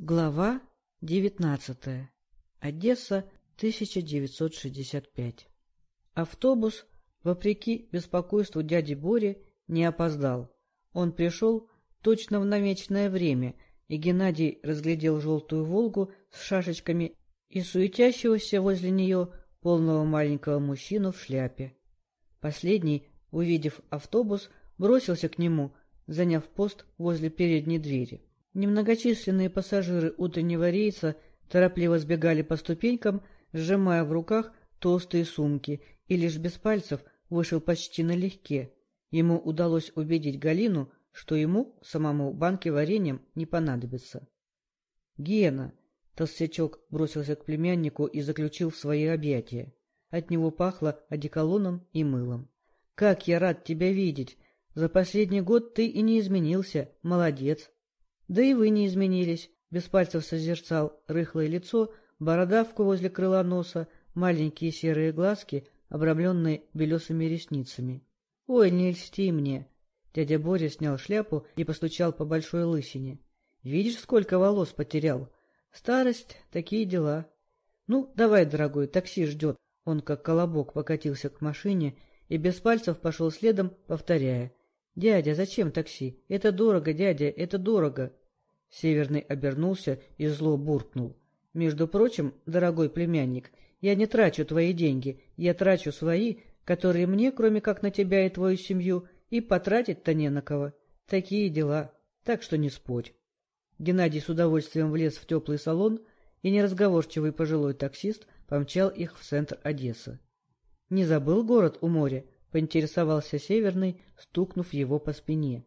Глава 19. Одесса, 1965. Автобус, вопреки беспокойству дяди Бори, не опоздал. Он пришел точно в намеченное время, и Геннадий разглядел желтую «Волгу» с шашечками и суетящегося возле нее полного маленького мужчину в шляпе. Последний, увидев автобус, бросился к нему, заняв пост возле передней двери. Немногочисленные пассажиры утреннего рейса торопливо сбегали по ступенькам, сжимая в руках толстые сумки, и лишь без пальцев вышел почти налегке. Ему удалось убедить Галину, что ему, самому, банки вареньем не понадобится. — Гена! — толстячок бросился к племяннику и заключил в свои объятия. От него пахло одеколоном и мылом. — Как я рад тебя видеть! За последний год ты и не изменился. Молодец! Да и вы не изменились, без пальцев созерцал рыхлое лицо, бородавку возле крыла носа, маленькие серые глазки, обрамленные белесыми ресницами. — Ой, не льсти мне! Дядя Боря снял шляпу и постучал по большой лысине. — Видишь, сколько волос потерял? Старость — такие дела. — Ну, давай, дорогой, такси ждет. Он, как колобок, покатился к машине и без пальцев пошел следом, повторяя. «Дядя, зачем такси? Это дорого, дядя, это дорого!» Северный обернулся и зло буркнул. «Между прочим, дорогой племянник, я не трачу твои деньги, я трачу свои, которые мне, кроме как на тебя и твою семью, и потратить-то не на кого. Такие дела, так что не спорь». Геннадий с удовольствием влез в теплый салон, и неразговорчивый пожилой таксист помчал их в центр Одессы. «Не забыл город у моря?» — поинтересовался Северный, стукнув его по спине.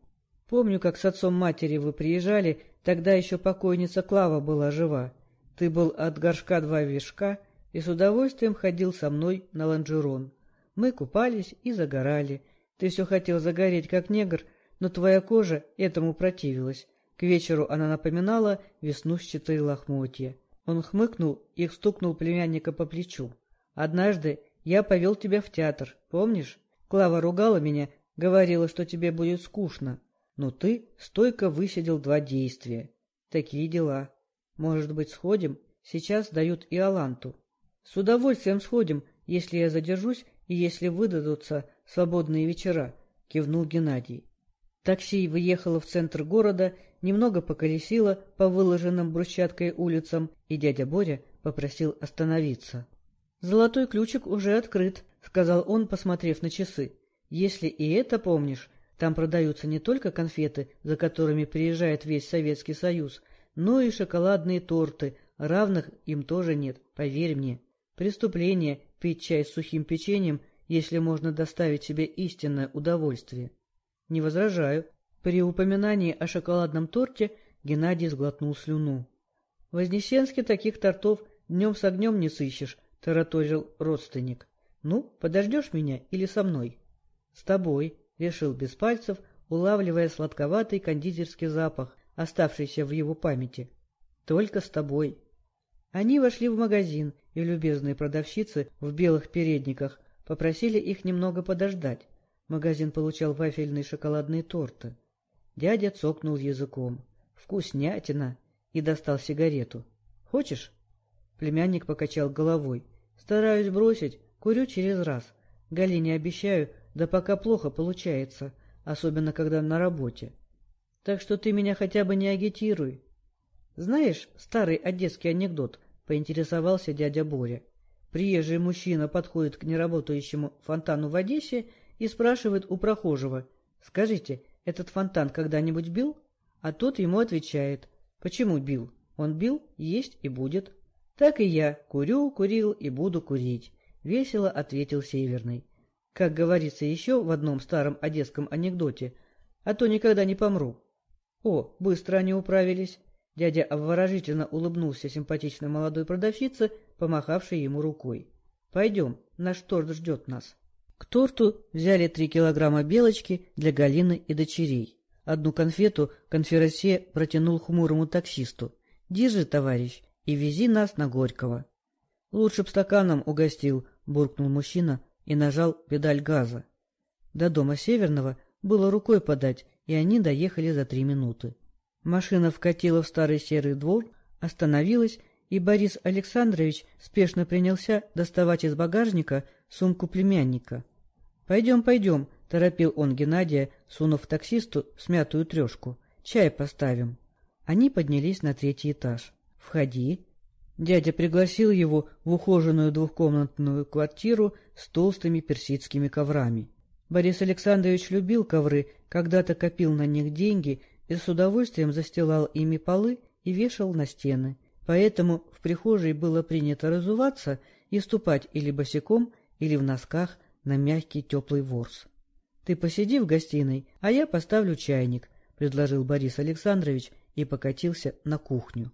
«Помню, как с отцом матери вы приезжали, тогда еще покойница Клава была жива. Ты был от горшка два вишка и с удовольствием ходил со мной на лонжерон. Мы купались и загорали. Ты все хотел загореть, как негр, но твоя кожа этому противилась. К вечеру она напоминала веснущатые лохмотья. Он хмыкнул и стукнул племянника по плечу. «Однажды я повел тебя в театр, помнишь? Клава ругала меня, говорила, что тебе будет скучно. Но ты стойко высидел два действия. Такие дела. Может быть, сходим? Сейчас дают и Аланту. С удовольствием сходим, если я задержусь и если выдадутся свободные вечера, кивнул Геннадий. Такси выехало в центр города, немного поколесило по выложенным брусчаткой улицам, и дядя Боря попросил остановиться. «Золотой ключик уже открыт», — сказал он, посмотрев на часы. «Если и это помнишь, там продаются не только конфеты, за которыми приезжает весь Советский Союз, но и шоколадные торты, равных им тоже нет, поверь мне. Преступление — пить чай с сухим печеньем, если можно доставить себе истинное удовольствие». «Не возражаю». При упоминании о шоколадном торте Геннадий сглотнул слюну. «В Вознесенске таких тортов днем с огнем не сыщешь», — тараторил родственник. «Ну, подождешь меня или со мной?» «С тобой», — решил без пальцев, улавливая сладковатый кондитерский запах, оставшийся в его памяти. «Только с тобой». Они вошли в магазин, и любезные продавщицы в белых передниках попросили их немного подождать. Магазин получал вафельные шоколадные торты. Дядя цокнул языком. «Вкуснятина!» и достал сигарету. «Хочешь?» Племянник покачал головой. «Стараюсь бросить, курю через раз. Галине обещаю, да пока плохо получается, особенно когда на работе. Так что ты меня хотя бы не агитируй. Знаешь старый одесский анекдот, поинтересовался дядя Боря. Приезжий мужчина подходит к неработающему фонтану в Одессе и спрашивает у прохожего, «Скажите, этот фонтан когда-нибудь бил?» А тот ему отвечает, «Почему бил? Он бил, есть и будет». «Так и я курю, курил и буду курить», — весело ответил Северный. Как говорится еще в одном старом одесском анекдоте, а то никогда не помру. О, быстро они управились. Дядя обворожительно улыбнулся симпатичной молодой продавщице, помахавшей ему рукой. Пойдем, наш торт ждет нас. К торту взяли три килограмма белочки для Галины и дочерей. Одну конфету конференсе протянул хмурому таксисту. «Держи, товарищ, и вези нас на Горького». «Лучше б стаканом угостил», — буркнул мужчина, и нажал педаль газа. До дома Северного было рукой подать, и они доехали за три минуты. Машина вкатила в старый серый двор, Остановилась, и Борис Александрович спешно принялся доставать из багажника сумку племянника. — Пойдем, пойдем, — торопил он Геннадия, сунув таксисту смятую трешку. — Чай поставим. Они поднялись на третий этаж. — Входи. Дядя пригласил его в ухоженную двухкомнатную квартиру с толстыми персидскими коврами. Борис Александрович любил ковры, когда-то копил на них деньги и с удовольствием застилал ими полы и вешал на стены. Поэтому в прихожей было принято разуваться и ступать или босиком, или в носках на мягкий теплый ворс. — Ты посиди в гостиной, а я поставлю чайник, — предложил Борис Александрович и покатился на кухню.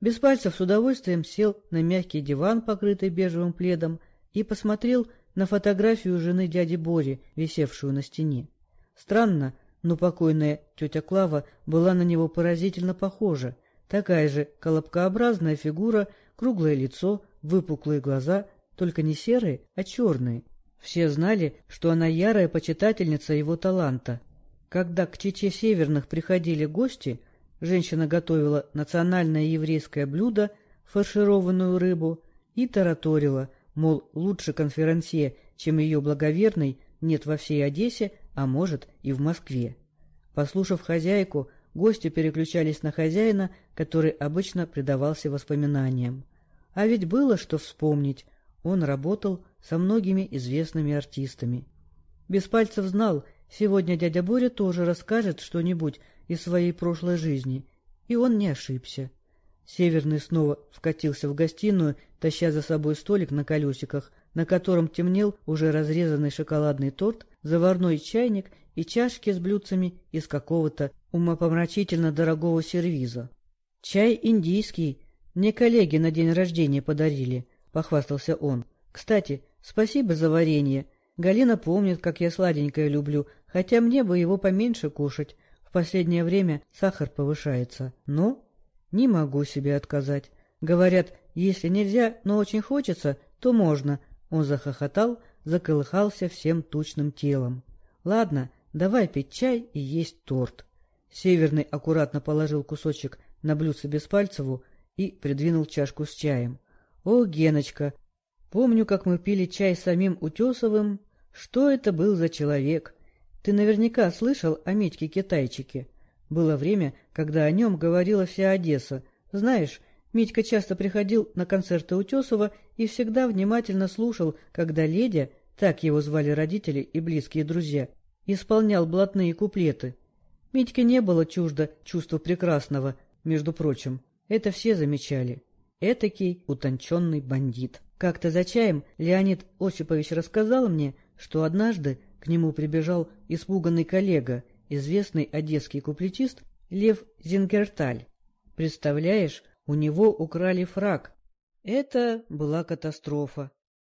Беспальцев с удовольствием сел на мягкий диван, покрытый бежевым пледом, и посмотрел на фотографию жены дяди Бори, висевшую на стене. Странно, но покойная тетя Клава была на него поразительно похожа. Такая же колобкообразная фигура, круглое лицо, выпуклые глаза, только не серые, а черные. Все знали, что она ярая почитательница его таланта. Когда к Чече Северных приходили гости, женщина готовила национальное еврейское блюдо, фаршированную рыбу, и тараторила – мол, лучше конферансье, чем ее благоверный, нет во всей Одессе, а может и в Москве. Послушав хозяйку, гости переключались на хозяина, который обычно предавался воспоминаниям. А ведь было что вспомнить. Он работал со многими известными артистами. Беспальцев знал, сегодня дядя Боря тоже расскажет что-нибудь из своей прошлой жизни, и он не ошибся. Северный снова вкатился в гостиную, таща за собой столик на колесиках, на котором темнел уже разрезанный шоколадный торт, заварной чайник и чашки с блюдцами из какого-то умопомрачительно дорогого сервиза. — Чай индийский. Мне коллеги на день рождения подарили, — похвастался он. — Кстати, спасибо за варенье. Галина помнит, как я сладенькое люблю, хотя мне бы его поменьше кушать. Последнее время сахар повышается. Но не могу себе отказать. Говорят, если нельзя, но очень хочется, то можно. Он захохотал, заколыхался всем тучным телом. Ладно, давай пить чай и есть торт. Северный аккуратно положил кусочек на блюдце Беспальцеву и придвинул чашку с чаем. О, Геночка, помню, как мы пили чай самим Утесовым. Что это был за человек? Ты наверняка слышал о Митьке-китайчике. Было время, когда о нем говорила вся Одесса. Знаешь, Митька часто приходил на концерты Утесова и всегда внимательно слушал, когда Ледя, так его звали родители и близкие друзья, исполнял блатные куплеты. Митьке не было чуждо чувства прекрасного, между прочим. Это все замечали. Этакий утонченный бандит. Как-то за чаем Леонид Осипович рассказал мне, что однажды к нему прибежал испуганный коллега известный одесский куплетист Лев Зингерталь. Представляешь, у него украли фраг. Это была катастрофа.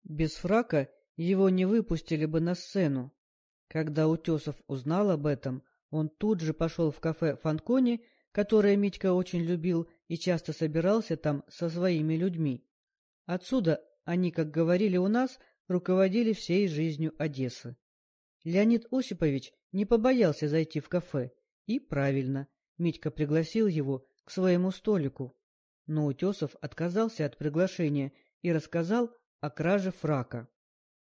Без фрака его не выпустили бы на сцену. Когда Утесов узнал об этом, он тут же пошел в кафе «Фанкони», которое Митька очень любил и часто собирался там со своими людьми. Отсюда они, как говорили у нас, руководили всей жизнью Одессы. Леонид Осипович не побоялся зайти в кафе. И правильно, Митька пригласил его к своему столику. Но Утесов отказался от приглашения и рассказал о краже фрака.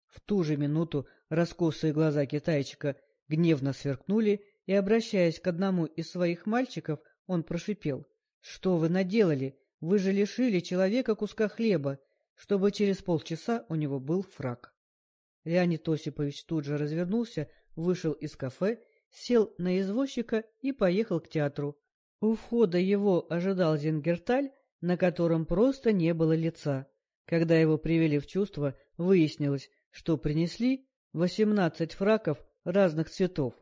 В ту же минуту раскосые глаза китайчика гневно сверкнули, и, обращаясь к одному из своих мальчиков, он прошипел. — Что вы наделали? Вы же лишили человека куска хлеба, чтобы через полчаса у него был фрак. Леонид Осипович тут же развернулся, вышел из кафе, сел на извозчика и поехал к театру. У входа его ожидал Зингерталь, на котором просто не было лица. Когда его привели в чувство, выяснилось, что принесли восемнадцать фраков разных цветов.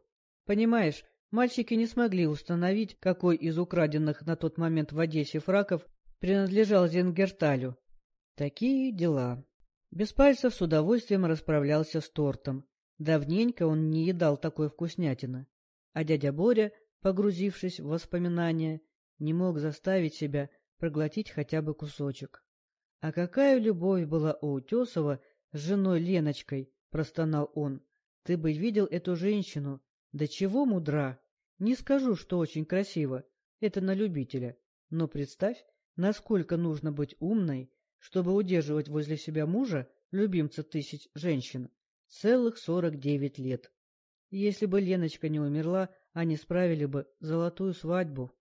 Понимаешь, мальчики не смогли установить, какой из украденных на тот момент в Одессе фраков принадлежал Зингерталю. Такие дела. Беспальцев с удовольствием расправлялся с тортом. Давненько он не едал такой вкуснятины. А дядя Боря, погрузившись в воспоминания, не мог заставить себя проглотить хотя бы кусочек. — А какая любовь была у Утесова с женой Леночкой, — простонал он. — Ты бы видел эту женщину. Да чего мудра! Не скажу, что очень красиво. Это на любителя. Но представь, насколько нужно быть умной, чтобы удерживать возле себя мужа, любимца тысяч женщин, целых сорок девять лет. Если бы Леночка не умерла, они справили бы золотую свадьбу.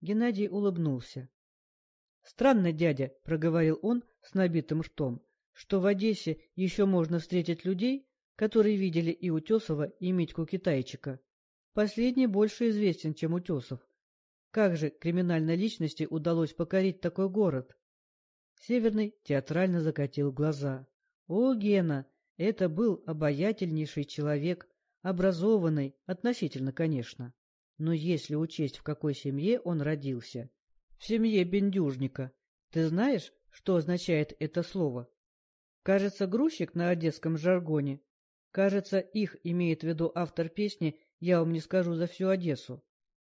Геннадий улыбнулся. — Странно, дядя, — проговорил он с набитым ртом, — что в Одессе еще можно встретить людей, которые видели и Утесова, и Митьку Китайчика. Последний больше известен, чем Утесов. Как же криминальной личности удалось покорить такой город? Северный театрально закатил глаза. О, Гена, это был обаятельнейший человек, образованный, относительно, конечно. Но если учесть, в какой семье он родился, в семье бендюжника, ты знаешь, что означает это слово? Кажется, грузчик на одесском жаргоне. Кажется, их имеет в виду автор песни «Я вам не скажу за всю Одессу».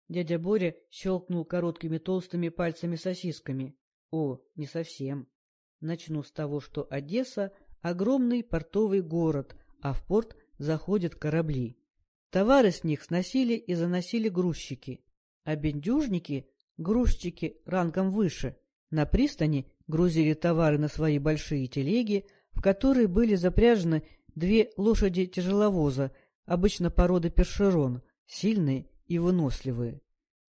Дядя Боря щелкнул короткими толстыми пальцами-сосисками. О, не совсем. Начну с того, что Одесса — огромный портовый город, а в порт заходят корабли. Товары с них сносили и заносили грузчики, а бендюжники — грузчики рангом выше. На пристани грузили товары на свои большие телеги, в которые были запряжены две лошади-тяжеловоза, обычно породы першерон, сильные и выносливые.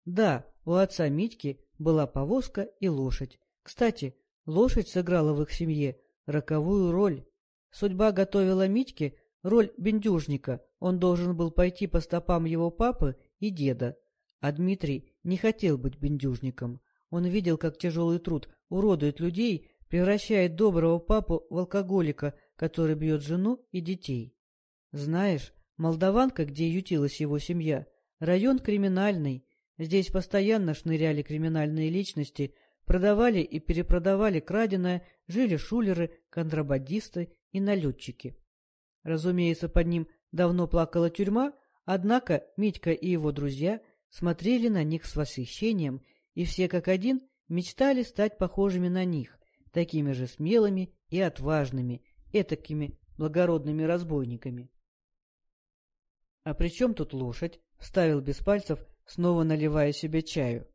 Да, у отца Митьки была повозка и лошадь. Кстати, лошадь сыграла в их семье роковую роль. Судьба готовила Митьке роль бендюжника, он должен был пойти по стопам его папы и деда. А Дмитрий не хотел быть бендюжником. Он видел, как тяжелый труд уродует людей, превращает доброго папу в алкоголика, который бьет жену и детей. Знаешь, Молдаванка, где ютилась его семья, район криминальный. Здесь постоянно шныряли криминальные личности, продавали и перепродавали краденое, жили шулеры, контрабандисты и налетчики. Разумеется, под ним давно плакала тюрьма, однако Митька и его друзья смотрели на них с восхищением, и все как один мечтали стать похожими на них, такими же смелыми и отважными, этакими благородными разбойниками. — А при чем тут лошадь? — вставил без пальцев, снова наливая себе чаю.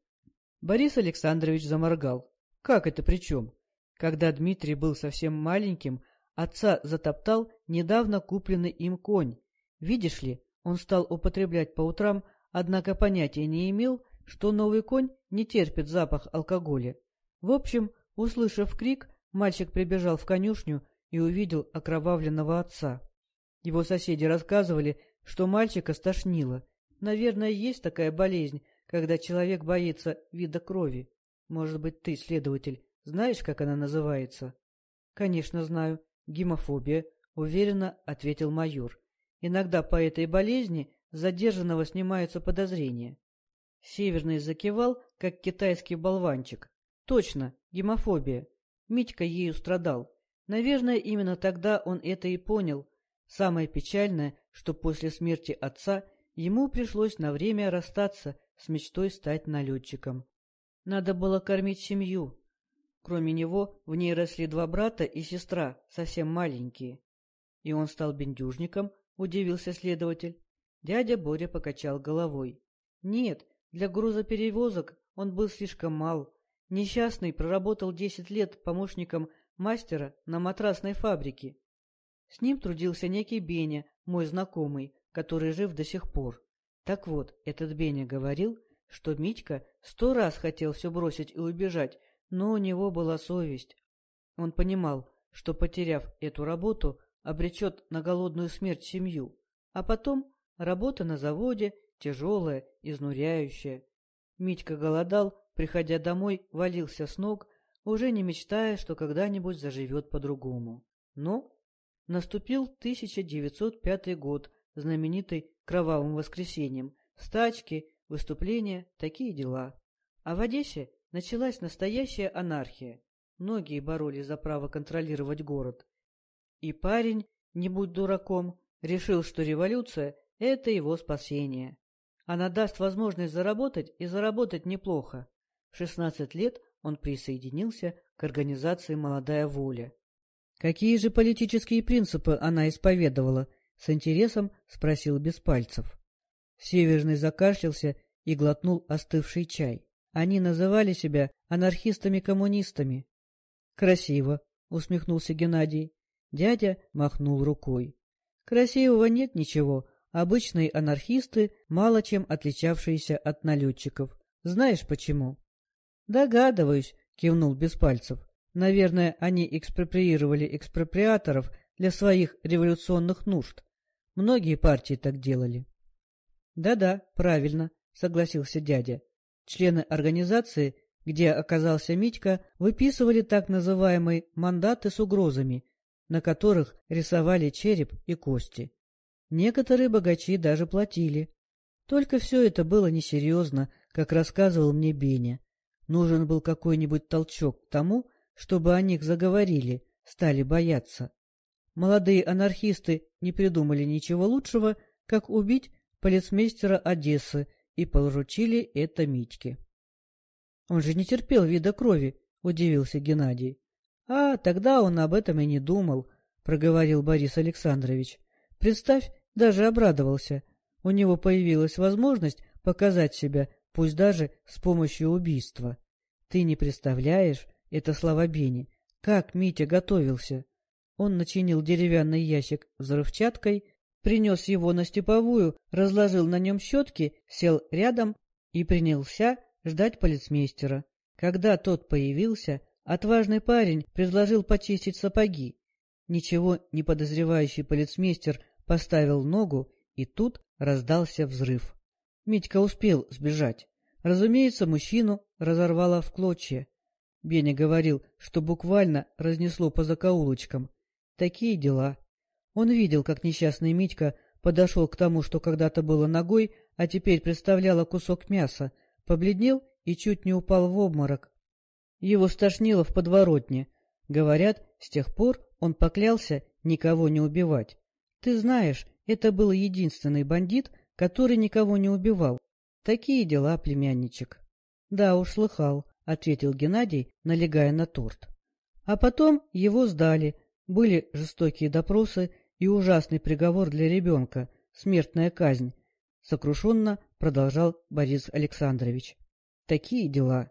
Борис Александрович заморгал. — Как это при чем? Когда Дмитрий был совсем маленьким, Отца затоптал недавно купленный им конь. Видишь ли, он стал употреблять по утрам, однако понятия не имел, что новый конь не терпит запах алкоголя. В общем, услышав крик, мальчик прибежал в конюшню и увидел окровавленного отца. Его соседи рассказывали, что мальчика стошнило. Наверное, есть такая болезнь, когда человек боится вида крови. Может быть, ты, следователь, знаешь, как она называется? — Конечно, знаю, Гемофобия, уверенно ответил майор. Иногда по этой болезни задержанного снимаются подозрения. Северный закивал, как китайский болванчик. Точно, гемофобия. Митька ею страдал. Наверное, именно тогда он это и понял. Самое печальное, что после смерти отца ему пришлось на время расстаться с мечтой стать налетчиком. Надо было кормить семью, Кроме него, в ней росли два брата и сестра, совсем маленькие. И он стал бендюжником, удивился следователь. Дядя Боря покачал головой. Нет, для грузоперевозок он был слишком мал. Несчастный проработал десять лет помощником мастера на матрасной фабрике. С ним трудился некий Беня, мой знакомый, который жив до сих пор. Так вот, этот Беня говорил, что Митька сто раз хотел все бросить и убежать, но у него была совесть. Он понимал, что, потеряв эту работу, обречет на голодную смерть семью, а потом работа на заводе тяжелая, изнуряющая. Митька голодал, приходя домой, валился с ног, уже не мечтая, что когда-нибудь заживет по-другому. Но наступил 1905 год, знаменитый Кровавым воскресеньем, стачки, выступления, такие дела. А в Одессе началась настоящая анархия. Многие боролись за право контролировать город. И парень, не будь дураком, решил, что революция — это его спасение. Она даст возможность заработать и заработать неплохо. В 16 лет он присоединился к организации «Молодая воля». Какие же политические принципы она исповедовала? С интересом спросил Беспальцев. Северный закашлялся и глотнул остывший чай. Они называли себя анархистами-коммунистами. — Красиво, — усмехнулся Геннадий. Дядя махнул рукой. — Красивого нет ничего. Обычные анархисты, мало чем отличавшиеся от налетчиков. Знаешь почему? — Догадываюсь, — кивнул Беспальцев. Наверное, они экспроприировали экспроприаторов для своих революционных нужд. Многие партии так делали. Да — правильно, — согласился дядя. Члены организации, где оказался Митька, выписывали так называемые «мандаты с угрозами», на которых рисовали череп и кости. Некоторые богачи даже платили. Только все это было несерьезно, как рассказывал мне Беня. Нужен был какой-нибудь толчок к тому, чтобы о них заговорили, стали бояться. Молодые анархисты не придумали ничего лучшего, как убить полицмейстера Одессы и поручили это Митьке. — Он же не терпел вида крови, — удивился Геннадий. — А, тогда он об этом и не думал, — проговорил Борис Александрович. — Представь, даже обрадовался. У него появилась возможность показать себя, пусть даже с помощью убийства. Ты не представляешь, это слова Бени, как Митя готовился. Он начинил деревянный ящик взрывчаткой, принес его на степовую, разложил на нем щетки, сел рядом и принялся ждать полицмейстера. Когда тот появился, отважный парень предложил почистить сапоги. Ничего не подозревающий полицмейстер поставил ногу, и тут раздался взрыв. Митька успел сбежать. Разумеется, мужчину разорвало в клочья. Беня говорил, что буквально разнесло по закоулочкам. Такие дела. Он видел, как несчастный Митька подошел к тому, что когда-то было ногой, а теперь представляло кусок мяса, побледнел и чуть не упал в обморок. Его стошнило в подворотне. Говорят, с тех пор он поклялся никого не убивать. Ты знаешь, это был единственный бандит, который никого не убивал. Такие дела, племянничек. Да уж, слыхал, — ответил Геннадий, налегая на торт. А потом его сдали, были жестокие допросы и ужасный приговор для ребенка, смертная казнь, — сокрушенно продолжал Борис Александрович. Такие дела.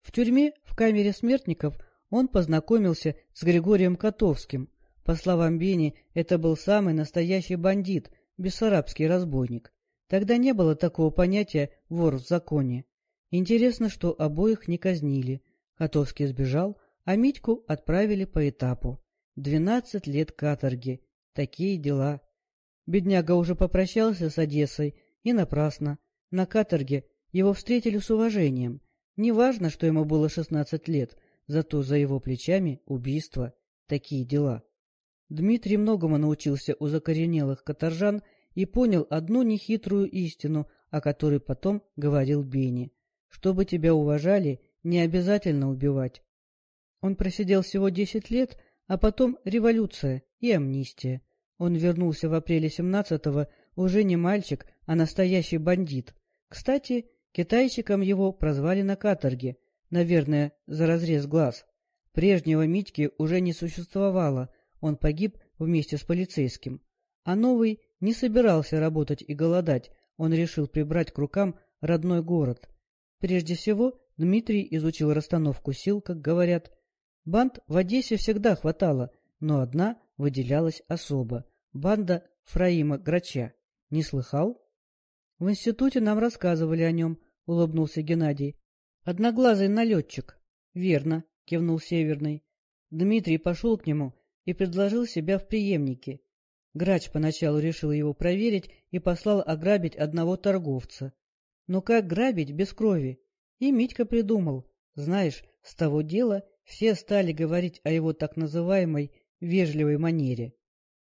В тюрьме, в камере смертников, он познакомился с Григорием Котовским. По словам Бени, это был самый настоящий бандит, бессарабский разбойник. Тогда не было такого понятия «вор в законе». Интересно, что обоих не казнили. Котовский сбежал, а Митьку отправили по этапу. Двенадцать лет каторги. Такие дела. Бедняга уже попрощался с Одессой, и напрасно. На каторге его встретили с уважением. Неважно, что ему было шестнадцать лет, зато за его плечами убийство. Такие дела. Дмитрий многому научился у закоренелых каторжан и понял одну нехитрую истину, о которой потом говорил Бени. Чтобы тебя уважали, не обязательно убивать. Он просидел всего десять лет, а потом революция и амнистия. Он вернулся в апреле семнадцатого уже не мальчик, а настоящий бандит. Кстати, китайщиком его прозвали на каторге, наверное, за разрез глаз. Прежнего Митьки уже не существовало, он погиб вместе с полицейским. А новый не собирался работать и голодать, он решил прибрать к рукам родной город. Прежде всего, Дмитрий изучил расстановку сил, как говорят. Банд в Одессе всегда хватало, но одна выделялась особо — банда Фраима Грача. Не слыхал? — В институте нам рассказывали о нем, — улыбнулся Геннадий. — Одноглазый налетчик. — Верно, — кивнул Северный. Дмитрий пошел к нему и предложил себя в преемнике. Грач поначалу решил его проверить и послал ограбить одного торговца. Но как грабить без крови? И Митька придумал. Знаешь, с того дела все стали говорить о его так называемой вежливой манере.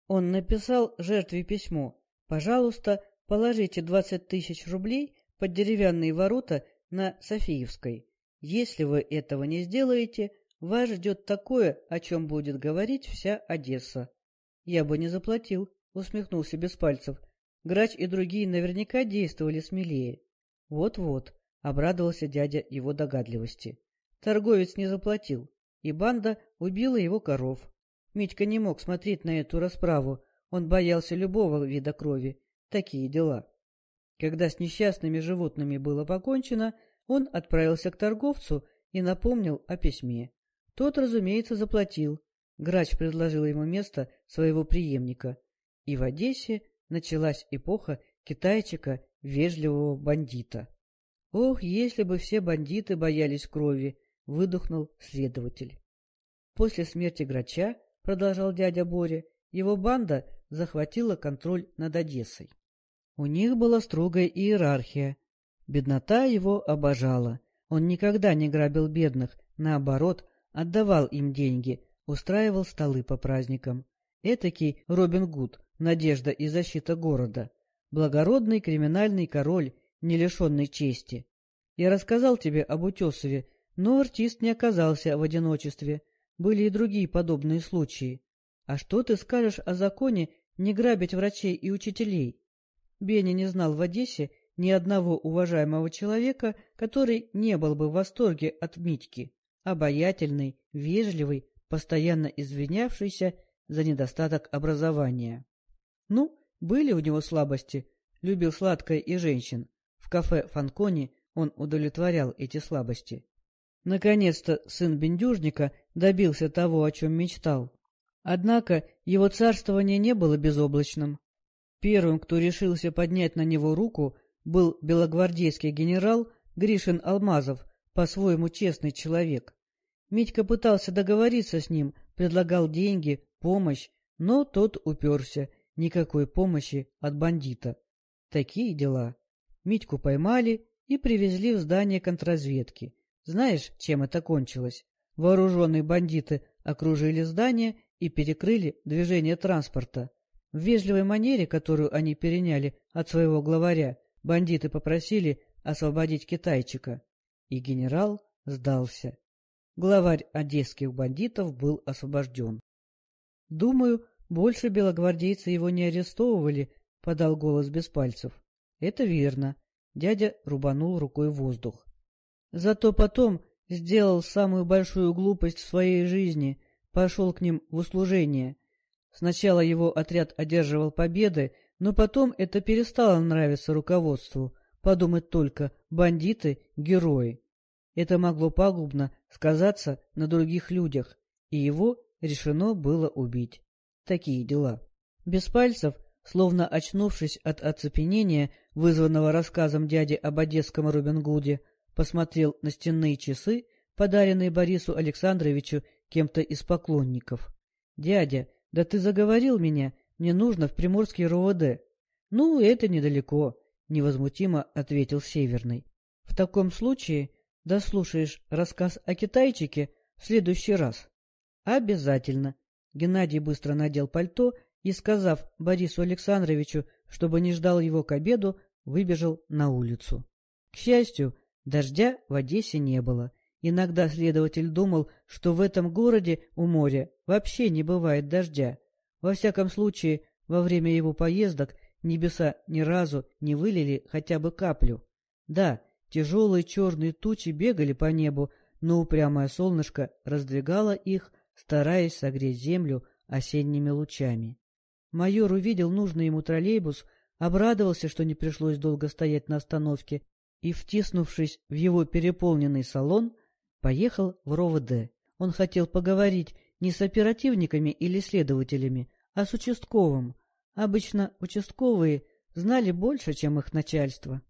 Он написал жертве письмо. «Пожалуйста, положите двадцать тысяч рублей под деревянные ворота на Софиевской. Если вы этого не сделаете, вас ждет такое, о чем будет говорить вся Одесса». «Я бы не заплатил», — усмехнулся без пальцев. Грач и другие наверняка действовали смелее. Вот-вот, обрадовался дядя его догадливости. Торговец не заплатил, и банда убила его коров. Митька не мог смотреть на эту расправу, он боялся любого вида крови. Такие дела. Когда с несчастными животными было покончено, Он отправился к торговцу и напомнил о письме. Тот, разумеется, заплатил. Грач предложил ему место своего преемника. И в Одессе началась эпоха китайчика, вежливого бандита. «Ох, если бы все бандиты боялись крови!» — выдохнул следователь. После смерти Грача, — продолжал дядя Боря, — его банда захватила контроль над Одессой. У них была строгая иерархия. Беднота его обожала. Он никогда не грабил бедных, наоборот, отдавал им деньги, устраивал столы по праздникам. Этакий Робин Гуд, надежда и защита города. Благородный криминальный король, не лишенный чести. Я рассказал тебе об Утесове, но артист не оказался в одиночестве. Были и другие подобные случаи. А что ты скажешь о законе не грабить врачей и учителей? Беня не знал в Одессе ни одного уважаемого человека, который не был бы в восторге от Митьки. Обаятельный, вежливый, постоянно извинявшийся за недостаток образования. Ну, были у него слабости, любил сладкое и женщин. В кафе Фанкони он удовлетворял эти слабости. Наконец-то сын бендюжника добился того, о чем мечтал. Однако его царствование не было безоблачным. Первым, кто решился поднять на него руку, был белогвардейский генерал Гришин Алмазов, по-своему честный человек. Митька пытался договориться с ним, предлагал деньги, помощь, но тот уперся. Никакой помощи от бандита. Такие дела. Митьку поймали и привезли в здание контрразведки. Знаешь, чем это кончилось? Вооруженные бандиты окружили здание и перекрыли движение транспорта. В вежливой манере, которую они переняли от своего главаря, бандиты попросили освободить китайчика. И генерал сдался. Главарь одесских бандитов был освобожден. — Думаю, больше белогвардейцы его не арестовывали, — подал голос без пальцев. — Это верно. Дядя рубанул рукой воздух. Зато потом сделал самую большую глупость в своей жизни, пошел к ним в услужение. Сначала его отряд одерживал победы, но потом это перестало нравиться руководству. Подумать только, бандиты — герои. Это могло пагубно сказаться на других людях, и его решено было убить. Такие дела. Без пальцев, словно очнувшись от оцепенения, вызванного рассказом дяди об одесском Робин Гуде, посмотрел на стенные часы, подаренные Борису Александровичу кем-то из поклонников. — Дядя, да ты заговорил меня, мне нужно в Приморский РОВД. — Ну, это недалеко, — невозмутимо ответил Северный. — В таком случае дослушаешь рассказ о китайчике в следующий раз. — Обязательно. Геннадий быстро надел пальто и, сказав Борису Александровичу, чтобы не ждал его к обеду, выбежал на улицу. К счастью, дождя в Одессе не было. Иногда следователь думал, что в этом городе у моря вообще не бывает дождя. Во всяком случае, во время его поездок небеса ни разу не вылили хотя бы каплю. Да, тяжелые черные тучи бегали по небу, но упрямое солнышко раздвигало их, стараясь согреть землю осенними лучами. Майор увидел нужный ему троллейбус, обрадовался, что не пришлось долго стоять на остановке, и, втиснувшись в его переполненный салон, поехал в РОВД. Он хотел поговорить не с оперативниками или следователями, а с участковым. Обычно участковые знали больше, чем их начальство.